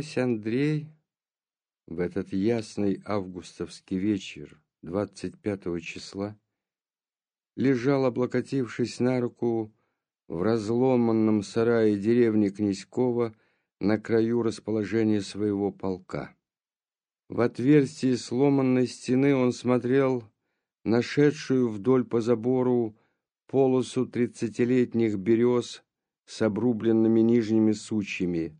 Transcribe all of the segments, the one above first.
Князь Андрей в этот ясный августовский вечер, 25 числа, лежал, облокотившись на руку, в разломанном сарае деревни Князькова на краю расположения своего полка. В отверстии сломанной стены он смотрел нашедшую вдоль по забору полосу тридцатилетних берез с обрубленными нижними сучьями,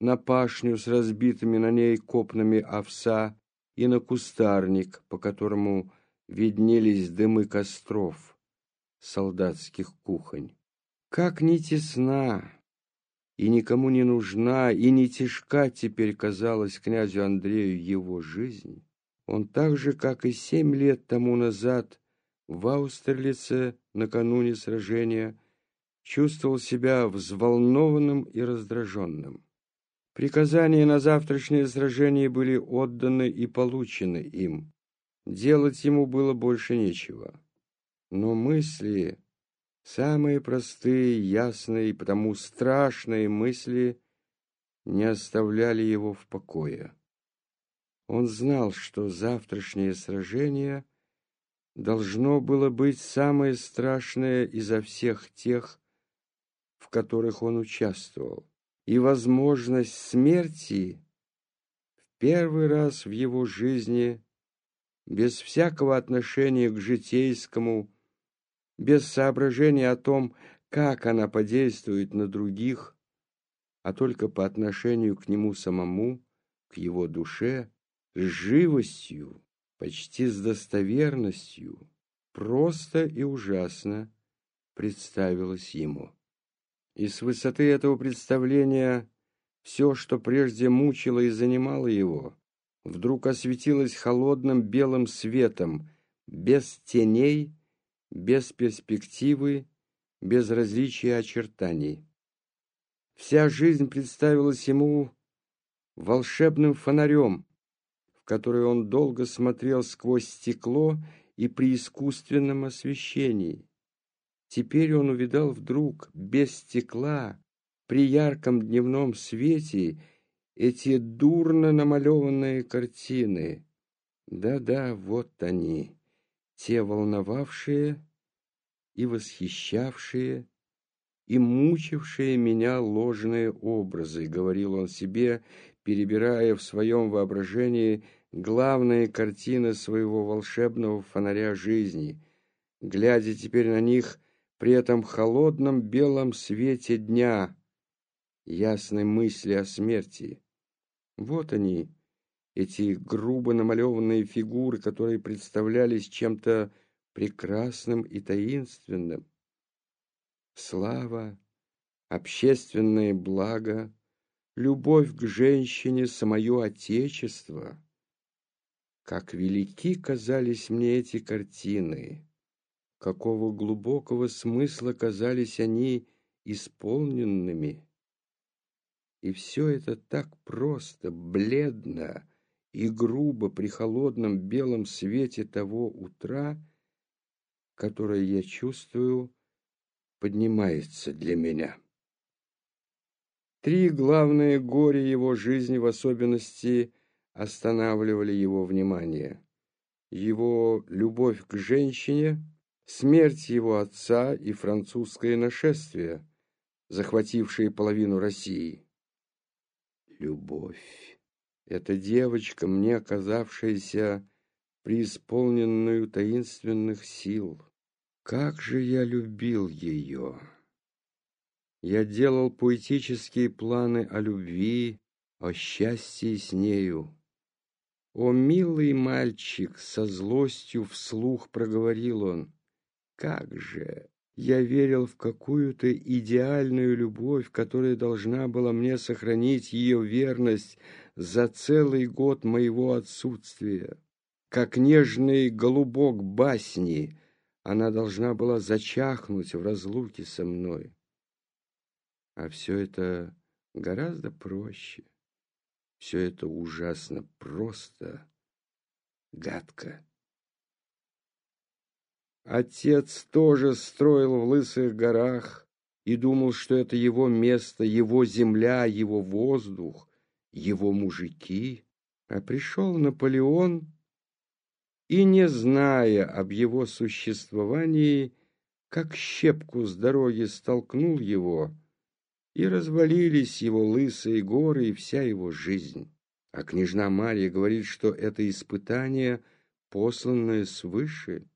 на пашню с разбитыми на ней копнами овса и на кустарник, по которому виднелись дымы костров солдатских кухонь. Как ни тесна и никому не нужна, и не тяжка теперь казалась князю Андрею его жизнь, он так же, как и семь лет тому назад в Аустерлице накануне сражения, чувствовал себя взволнованным и раздраженным. Приказания на завтрашнее сражение были отданы и получены им. Делать ему было больше нечего. Но мысли, самые простые, ясные и потому страшные мысли, не оставляли его в покое. Он знал, что завтрашнее сражение должно было быть самое страшное изо всех тех, в которых он участвовал, и возможность смерти в первый раз в его жизни без всякого отношения к житейскому, без соображения о том, как она подействует на других, а только по отношению к нему самому, к его душе, с живостью, почти с достоверностью, просто и ужасно представилось ему. И с высоты этого представления все, что прежде мучило и занимало его, вдруг осветилось холодным белым светом, без теней, без перспективы, без различия очертаний. Вся жизнь представилась ему волшебным фонарем, который он долго смотрел сквозь стекло и при искусственном освещении. Теперь он увидал вдруг, без стекла, при ярком дневном свете, эти дурно намалеванные картины. Да-да, вот они, те волновавшие и восхищавшие, и мучившие меня ложные образы, говорил он себе, перебирая в своем воображении главные картины своего волшебного фонаря жизни, глядя теперь на них при этом холодном белом свете дня, ясной мысли о смерти. Вот они, эти грубо намалеванные фигуры, которые представлялись чем-то прекрасным и таинственным. Слава, общественное благо, любовь к женщине, самое отечество — как велики казались мне эти картины, какого глубокого смысла казались они исполненными. И все это так просто, бледно и грубо при холодном белом свете того утра, которое я чувствую, поднимается для меня. Три главные горя его жизни, в особенности останавливали его внимание. Его любовь к женщине, смерть его отца и французское нашествие, захватившие половину России. Любовь. Эта девочка, мне оказавшаяся преисполненную таинственных сил. Как же я любил ее! Я делал поэтические планы о любви, о счастье с нею. «О, милый мальчик!» — со злостью вслух проговорил он. «Как же! Я верил в какую-то идеальную любовь, которая должна была мне сохранить ее верность за целый год моего отсутствия. Как нежный голубок басни, она должна была зачахнуть в разлуке со мной. А все это гораздо проще. Все это ужасно просто, гадко. Отец тоже строил в Лысых горах и думал, что это его место, его земля, его воздух, его мужики, а пришел Наполеон и, не зная об его существовании, как щепку с дороги столкнул его, и развалились его лысые горы и вся его жизнь. А княжна Мария говорит, что это испытание, посланное свыше.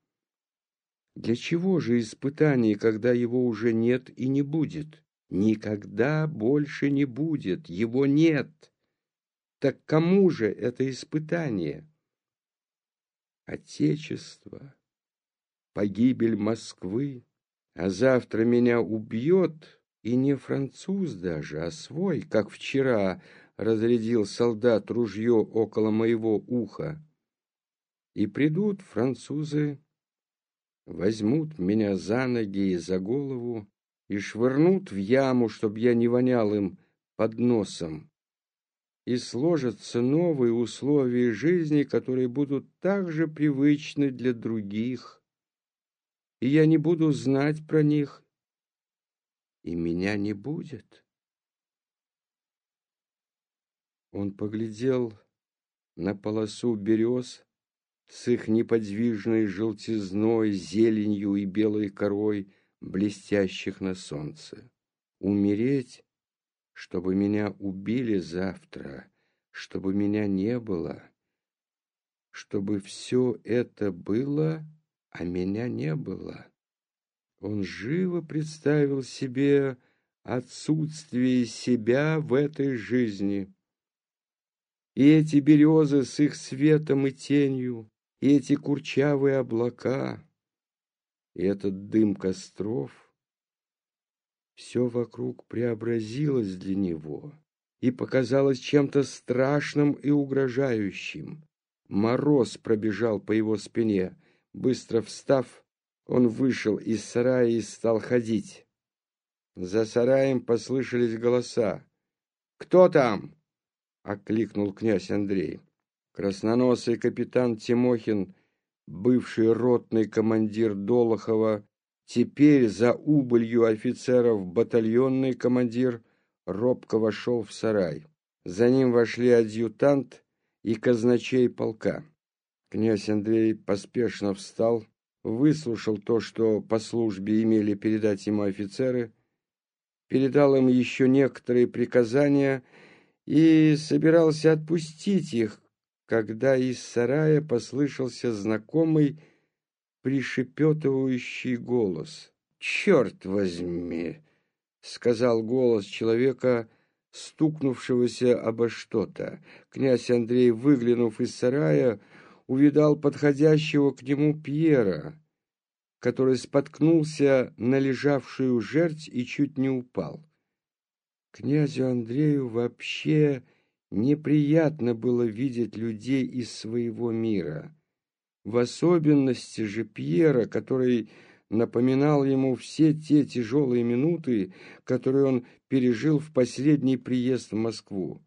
Для чего же испытание, когда его уже нет и не будет? Никогда больше не будет, его нет. Так кому же это испытание? Отечество, погибель Москвы, а завтра меня убьет, и не француз даже, а свой, как вчера разрядил солдат ружье около моего уха. И придут французы, возьмут меня за ноги и за голову и швырнут в яму, чтоб я не вонял им под носом. И сложатся новые условия жизни, которые будут также привычны для других. И я не буду знать про них, и меня не будет. Он поглядел на полосу берез с их неподвижной желтизной, зеленью и белой корой, блестящих на солнце. Умереть, чтобы меня убили завтра, чтобы меня не было, чтобы все это было, а меня не было. Он живо представил себе отсутствие себя в этой жизни, и эти березы с их светом и тенью, и эти курчавые облака, и этот дым костров, все вокруг преобразилось для него и показалось чем-то страшным и угрожающим. Мороз пробежал по его спине. Быстро встав, он вышел из сарая и стал ходить. За сараем послышались голоса. «Кто там?» окликнул князь Андрей. Красноносый капитан Тимохин, бывший ротный командир Долохова, теперь за убылью офицеров батальонный командир, робко вошел в сарай. За ним вошли адъютант и казначей полка. Князь Андрей поспешно встал, выслушал то, что по службе имели передать ему офицеры, передал им еще некоторые приказания и собирался отпустить их, когда из сарая послышался знакомый пришепетывающий голос. «Черт возьми!» — сказал голос человека, стукнувшегося обо что-то. Князь Андрей, выглянув из сарая, увидал подходящего к нему Пьера, который споткнулся на лежавшую жерть и чуть не упал. Князю Андрею вообще неприятно было видеть людей из своего мира. В особенности же Пьера, который напоминал ему все те тяжелые минуты, которые он пережил в последний приезд в Москву.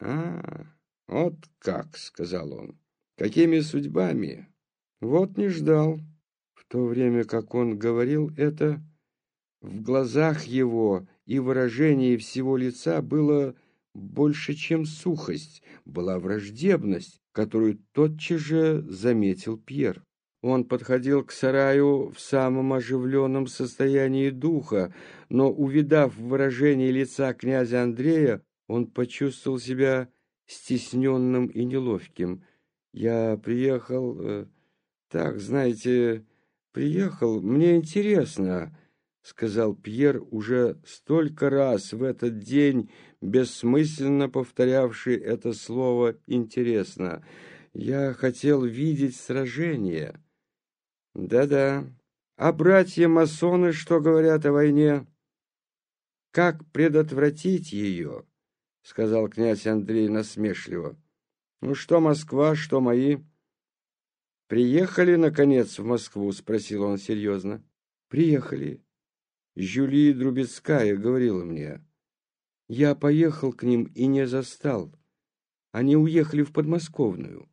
«А, вот как», — сказал он, — «какими судьбами?» Вот не ждал. В то время, как он говорил это, в глазах его и выражение всего лица было больше, чем сухость, была враждебность, которую тотчас же заметил Пьер. Он подходил к сараю в самом оживленном состоянии духа, но, увидав выражение лица князя Андрея, он почувствовал себя стесненным и неловким. «Я приехал... Э, так, знаете, приехал... Мне интересно...» — сказал Пьер уже столько раз в этот день, бессмысленно повторявший это слово «интересно». «Я хотел видеть сражение». «Да-да. А братья-масоны что говорят о войне?» «Как предотвратить ее?» — сказал князь Андрей насмешливо. «Ну что Москва, что мои?» «Приехали, наконец, в Москву?» — спросил он серьезно. «Приехали. Жюли Друбецкая говорила мне. Я поехал к ним и не застал. Они уехали в подмосковную.